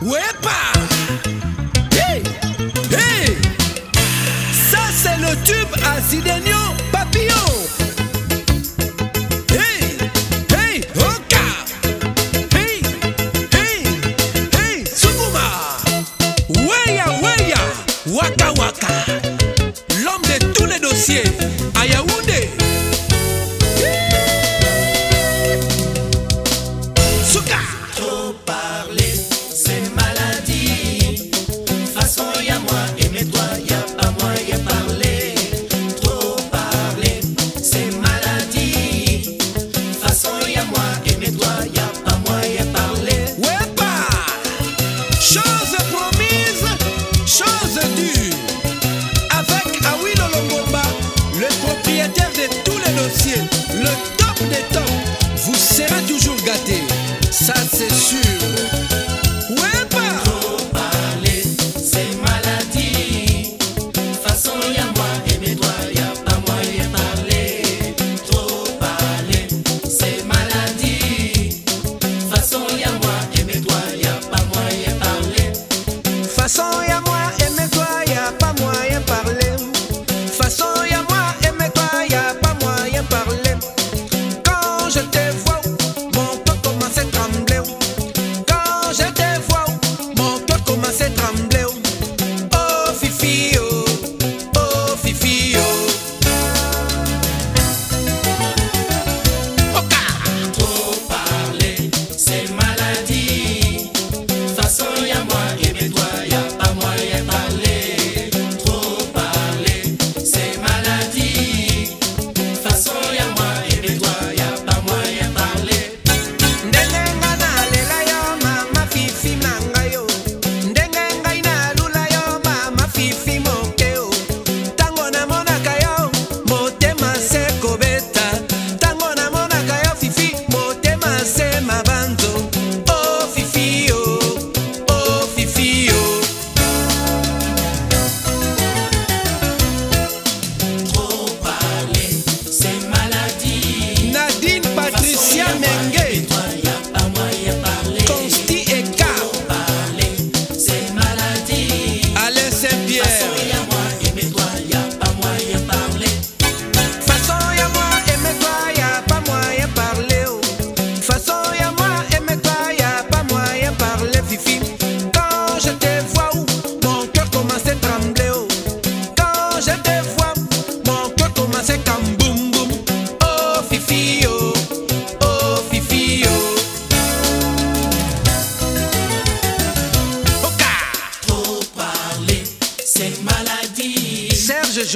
Wepa Hey Hey. Ça c'est le tube à Sidenio Papillon Hey Hey Oka Hey Hey Hey Sukuma. Weya Weya. Waka Waka. L'homme de tous les dossiers. des temps.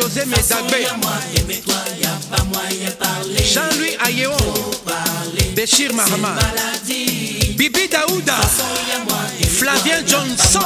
José Médabé, Jean-Louis Ayeo, Béchir Mahama, Bibi Daouda, Flavien Johnson.